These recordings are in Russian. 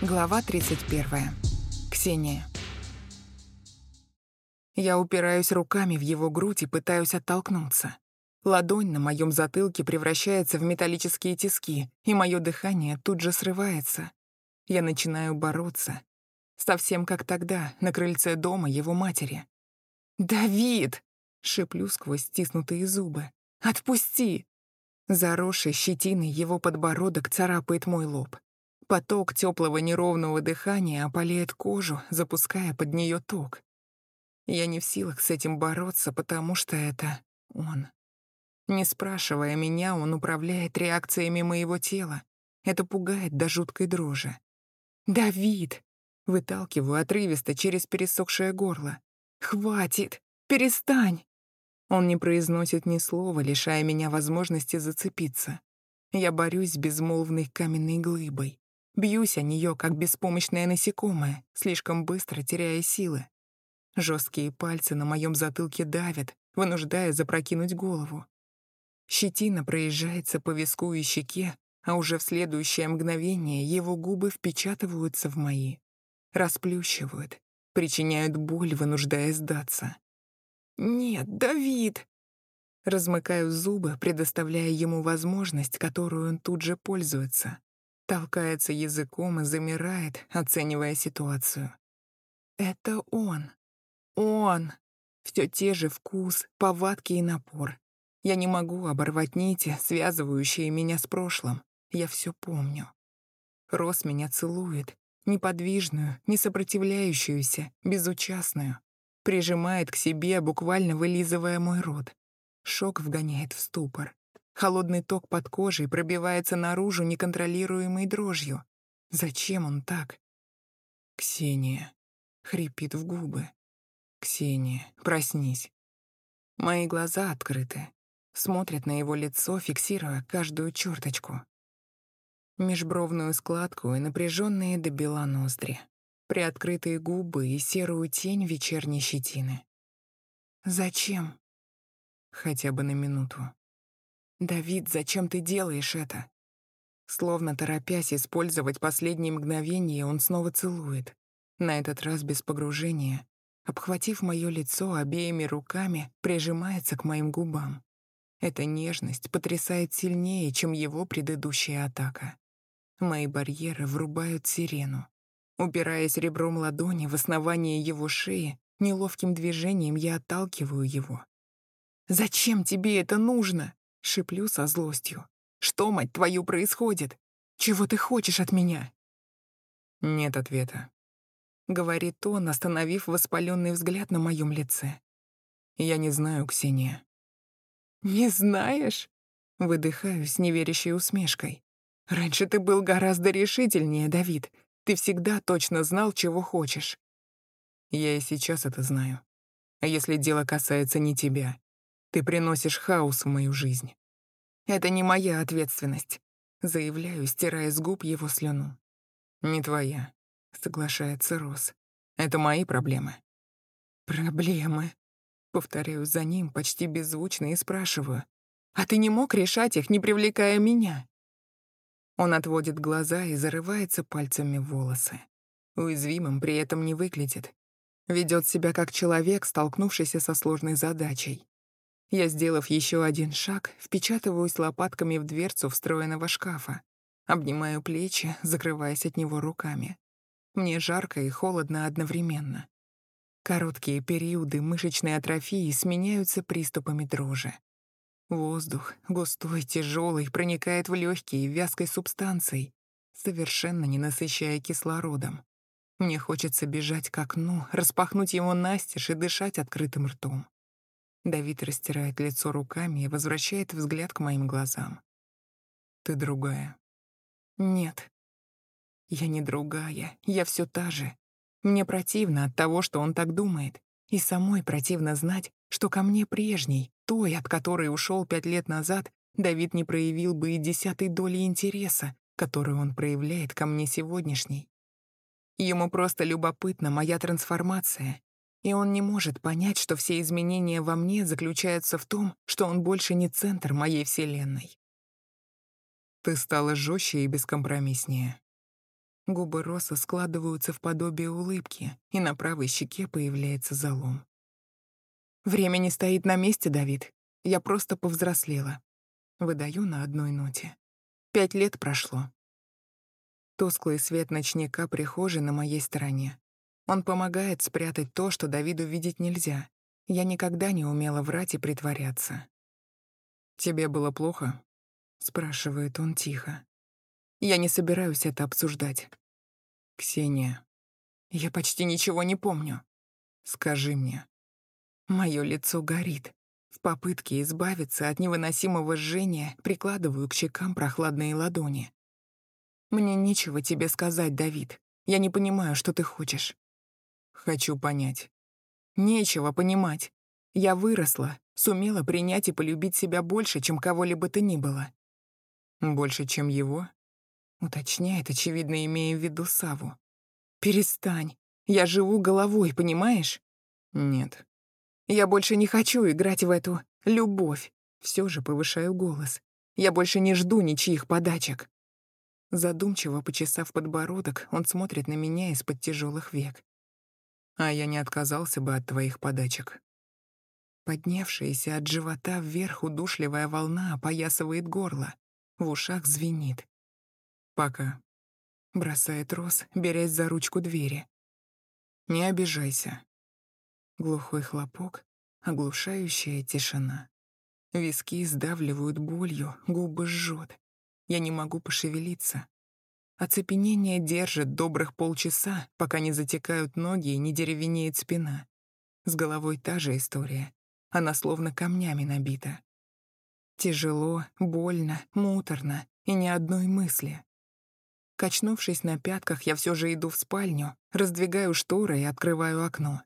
Глава 31. Ксения. Я упираюсь руками в его грудь и пытаюсь оттолкнуться. Ладонь на моем затылке превращается в металлические тиски, и мое дыхание тут же срывается. Я начинаю бороться. Совсем как тогда, на крыльце дома его матери. «Давид!» — шиплю сквозь стиснутые зубы. «Отпусти!» Заросший щетиной его подбородок царапает мой лоб. Поток теплого неровного дыхания опаляет кожу, запуская под нее ток. Я не в силах с этим бороться, потому что это он. Не спрашивая меня, он управляет реакциями моего тела. Это пугает до жуткой дрожи. «Давид!» — выталкиваю отрывисто через пересохшее горло. «Хватит! Перестань!» Он не произносит ни слова, лишая меня возможности зацепиться. Я борюсь с безмолвной каменной глыбой. Бьюсь о нее, как беспомощное насекомое, слишком быстро теряя силы. Жесткие пальцы на моем затылке давят, вынуждая запрокинуть голову. Щетина проезжается по виску и щеке, а уже в следующее мгновение его губы впечатываются в мои. Расплющивают, причиняют боль, вынуждая сдаться. «Нет, Давид!» Размыкаю зубы, предоставляя ему возможность, которую он тут же пользуется. Толкается языком и замирает, оценивая ситуацию. Это он. Он. Все те же вкус, повадки и напор. Я не могу оборвать нити, связывающие меня с прошлым. Я все помню. Рос меня целует, неподвижную, не сопротивляющуюся, безучастную прижимает к себе, буквально вылизывая мой рот. Шок вгоняет в ступор. Холодный ток под кожей пробивается наружу неконтролируемой дрожью. Зачем он так? «Ксения», — хрипит в губы. «Ксения, проснись». Мои глаза открыты, смотрят на его лицо, фиксируя каждую черточку. Межбровную складку и напряженные до бела ноздри приоткрытые губы и серую тень вечерней щетины. «Зачем?» «Хотя бы на минуту». «Давид, зачем ты делаешь это?» Словно торопясь использовать последние мгновения, он снова целует. На этот раз без погружения. Обхватив мое лицо обеими руками, прижимается к моим губам. Эта нежность потрясает сильнее, чем его предыдущая атака. Мои барьеры врубают сирену. Упираясь ребром ладони в основание его шеи, неловким движением я отталкиваю его. «Зачем тебе это нужно?» — шиплю со злостью. «Что, мать твою, происходит? Чего ты хочешь от меня?» «Нет ответа», — говорит он, остановив воспаленный взгляд на моем лице. «Я не знаю, Ксения». «Не знаешь?» — выдыхаю с неверящей усмешкой. «Раньше ты был гораздо решительнее, Давид. Ты всегда точно знал, чего хочешь. Я и сейчас это знаю. А если дело касается не тебя, ты приносишь хаос в мою жизнь. Это не моя ответственность, заявляю, стирая с губ его слюну. Не твоя, соглашается Рос. Это мои проблемы. Проблемы. Повторяю за ним почти беззвучно и спрашиваю. А ты не мог решать их, не привлекая меня? Он отводит глаза и зарывается пальцами в волосы. Уязвимым при этом не выглядит. Ведет себя как человек, столкнувшийся со сложной задачей. Я, сделав еще один шаг, впечатываюсь лопатками в дверцу встроенного шкафа. Обнимаю плечи, закрываясь от него руками. Мне жарко и холодно одновременно. Короткие периоды мышечной атрофии сменяются приступами дрожи. Воздух, густой, тяжелый, проникает в легкие вязкой субстанцией, совершенно не насыщая кислородом. Мне хочется бежать к окну, распахнуть его настежь и дышать открытым ртом. Давид растирает лицо руками и возвращает взгляд к моим глазам. «Ты другая». «Нет». «Я не другая, я все та же. Мне противно от того, что он так думает. И самой противно знать, что ко мне прежней, той, от которой ушел пять лет назад, Давид не проявил бы и десятой доли интереса, которую он проявляет ко мне сегодняшней. Ему просто любопытна моя трансформация, и он не может понять, что все изменения во мне заключаются в том, что он больше не центр моей вселенной. Ты стала жестче и бескомпромисснее. Губы Роса складываются в подобие улыбки, и на правой щеке появляется залом. Время не стоит на месте, Давид. Я просто повзрослела. Выдаю на одной ноте. Пять лет прошло. Тусклый свет ночника прихожей на моей стороне. Он помогает спрятать то, что Давиду видеть нельзя. Я никогда не умела врать и притворяться. «Тебе было плохо?» — спрашивает он тихо. Я не собираюсь это обсуждать. Ксения, я почти ничего не помню. Скажи мне. Мое лицо горит. В попытке избавиться от невыносимого жжения прикладываю к щекам прохладные ладони. Мне нечего тебе сказать, Давид. Я не понимаю, что ты хочешь. Хочу понять. Нечего понимать. Я выросла, сумела принять и полюбить себя больше, чем кого-либо то ни было. Больше, чем его? Уточняет, очевидно, имея в виду Саву. «Перестань. Я живу головой, понимаешь?» «Нет». «Я больше не хочу играть в эту любовь». Все же повышаю голос. «Я больше не жду ничьих подачек». Задумчиво почесав подбородок, он смотрит на меня из-под тяжелых век. «А я не отказался бы от твоих подачек». Поднявшаяся от живота вверх удушливая волна опоясывает горло. В ушах звенит. «Пока», — бросает Рос, берясь за ручку двери. «Не обижайся». Глухой хлопок, оглушающая тишина. Виски сдавливают болью, губы жжет. Я не могу пошевелиться. Оцепенение держит добрых полчаса, пока не затекают ноги и не деревенеет спина. С головой та же история. Она словно камнями набита. Тяжело, больно, муторно и ни одной мысли. Качнувшись на пятках, я все же иду в спальню, раздвигаю шторы и открываю окно.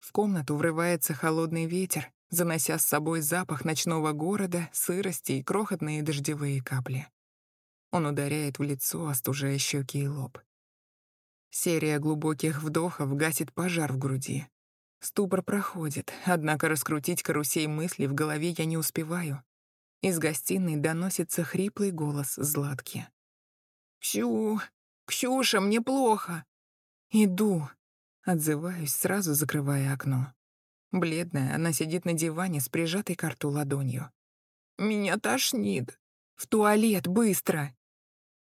В комнату врывается холодный ветер, занося с собой запах ночного города, сырости и крохотные дождевые капли. Он ударяет в лицо, остужая щеки и лоб. Серия глубоких вдохов гасит пожар в груди. Ступор проходит, однако раскрутить карусель мыслей в голове я не успеваю. Из гостиной доносится хриплый голос Златки. «Ксю, Ксюша, мне плохо». «Иду», — отзываюсь, сразу закрывая окно. Бледная, она сидит на диване с прижатой к рту ладонью. «Меня тошнит. В туалет, быстро!»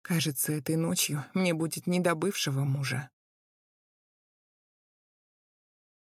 Кажется, этой ночью мне будет не до бывшего мужа.